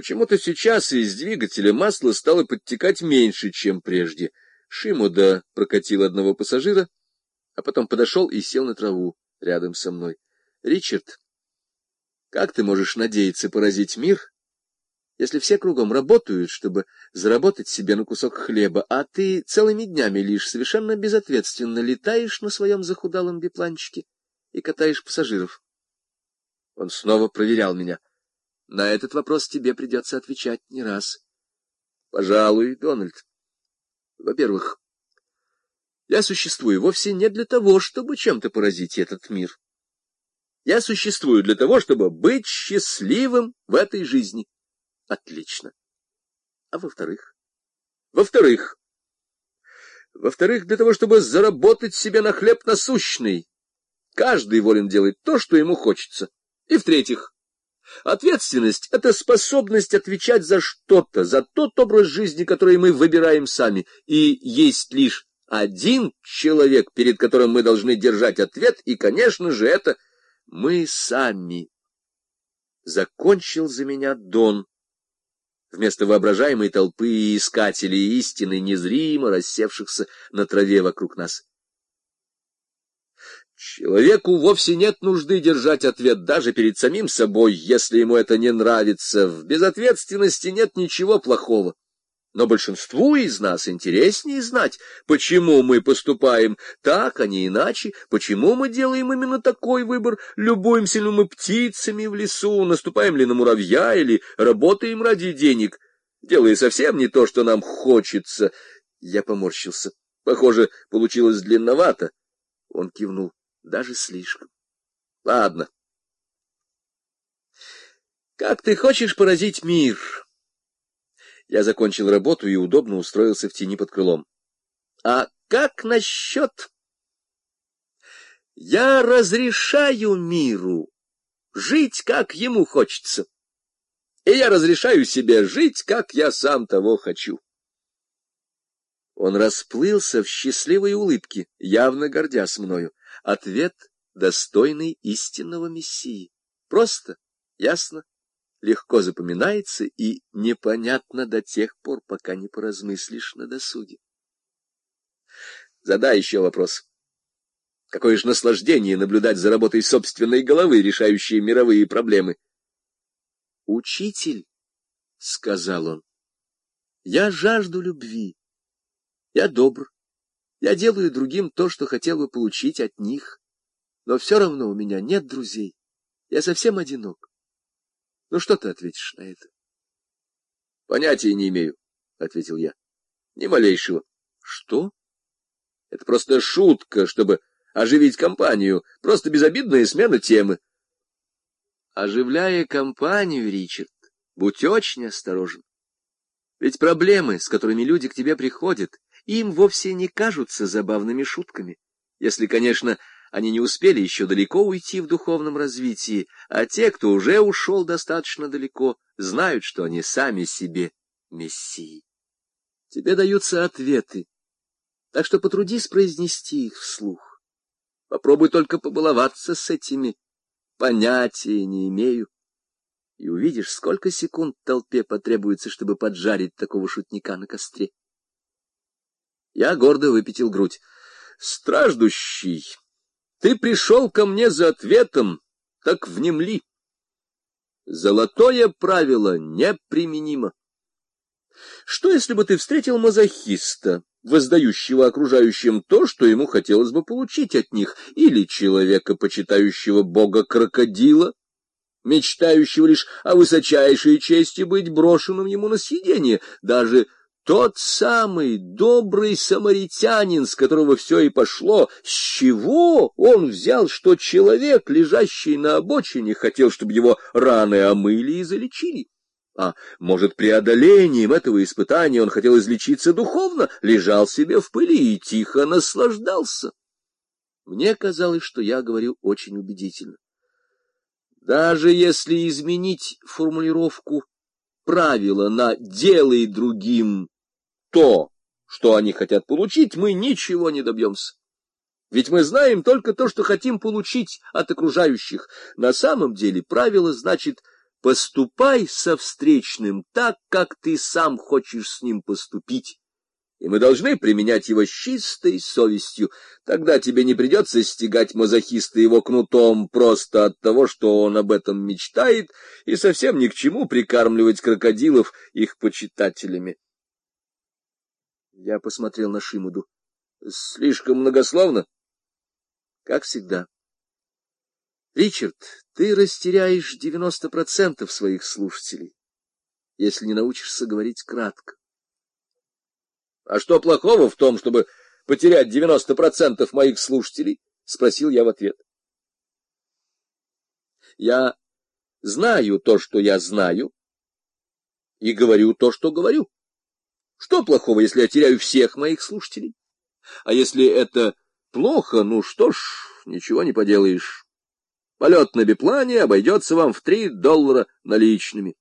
Почему-то сейчас из двигателя масло стало подтекать меньше, чем прежде. Шимода прокатил одного пассажира, а потом подошел и сел на траву рядом со мной. — Ричард, как ты можешь надеяться поразить мир, если все кругом работают, чтобы заработать себе на кусок хлеба, а ты целыми днями лишь совершенно безответственно летаешь на своем захудалом бипланчике и катаешь пассажиров? Он снова проверял меня — на этот вопрос тебе придется отвечать не раз. Пожалуй, Дональд. Во-первых, я существую вовсе не для того, чтобы чем-то поразить этот мир. Я существую для того, чтобы быть счастливым в этой жизни. Отлично. А во-вторых? Во-вторых, во-вторых, для того, чтобы заработать себе на хлеб насущный. Каждый волен делать то, что ему хочется. И в-третьих, Ответственность — это способность отвечать за что-то, за тот образ жизни, который мы выбираем сами. И есть лишь один человек, перед которым мы должны держать ответ, и, конечно же, это мы сами. Закончил за меня Дон. Вместо воображаемой толпы искателей истины, незримо рассевшихся на траве вокруг нас. Человеку вовсе нет нужды держать ответ даже перед самим собой, если ему это не нравится. В безответственности нет ничего плохого. Но большинству из нас интереснее знать, почему мы поступаем так, а не иначе, почему мы делаем именно такой выбор, любуемся ли мы птицами в лесу, наступаем ли на муравья или работаем ради денег, делая совсем не то, что нам хочется. Я поморщился. Похоже, получилось длинновато. Он кивнул даже слишком. Ладно. Как ты хочешь поразить мир? Я закончил работу и удобно устроился в тени под крылом. А как насчет... Я разрешаю миру жить, как ему хочется. И я разрешаю себе жить, как я сам того хочу. Он расплылся в счастливой улыбке, явно гордясь мною. Ответ достойный истинного мессии. Просто, ясно, легко запоминается и непонятно до тех пор, пока не поразмыслишь на досуге. Задай еще вопрос. Какое же наслаждение наблюдать за работой собственной головы, решающей мировые проблемы. «Учитель», — сказал он, — «я жажду любви. Я добр, я делаю другим то, что хотел бы получить от них. Но все равно у меня нет друзей. Я совсем одинок. Ну что ты ответишь на это? — Понятия не имею, — ответил я. — Ни малейшего. — Что? — Это просто шутка, чтобы оживить компанию. Просто безобидная смена темы. — Оживляя компанию, Ричард, будь очень осторожен. Ведь проблемы, с которыми люди к тебе приходят, им вовсе не кажутся забавными шутками, если, конечно, они не успели еще далеко уйти в духовном развитии, а те, кто уже ушел достаточно далеко, знают, что они сами себе мессии. Тебе даются ответы, так что потрудись произнести их вслух. Попробуй только побаловаться с этими. Понятия не имею. И увидишь, сколько секунд толпе потребуется, чтобы поджарить такого шутника на костре. Я гордо выпятил грудь. Страждущий, ты пришел ко мне за ответом, так внемли. Золотое правило неприменимо. Что, если бы ты встретил мазохиста, воздающего окружающим то, что ему хотелось бы получить от них, или человека, почитающего бога-крокодила, мечтающего лишь о высочайшей чести быть брошенным ему на съедение, даже тот самый добрый самаритянин, с которого все и пошло, с чего он взял, что человек, лежащий на обочине, хотел, чтобы его раны омыли и залечили? А может, преодолением этого испытания он хотел излечиться духовно, лежал себе в пыли и тихо наслаждался? Мне казалось, что я говорю очень убедительно. Даже если изменить формулировку правила на «делай другим то, что они хотят получить, мы ничего не добьемся. Ведь мы знаем только то, что хотим получить от окружающих. На самом деле правило значит Поступай со встречным так, как ты сам хочешь с ним поступить и мы должны применять его с чистой совестью. Тогда тебе не придется стегать мазохиста его кнутом просто от того, что он об этом мечтает, и совсем ни к чему прикармливать крокодилов их почитателями. Я посмотрел на Шимуду. Слишком многословно? Как всегда. Ричард, ты растеряешь девяносто процентов своих слушателей, если не научишься говорить кратко. А что плохого в том, чтобы потерять 90% моих слушателей? — спросил я в ответ. Я знаю то, что я знаю, и говорю то, что говорю. Что плохого, если я теряю всех моих слушателей? А если это плохо, ну что ж, ничего не поделаешь. Полет на биплане обойдется вам в три доллара наличными.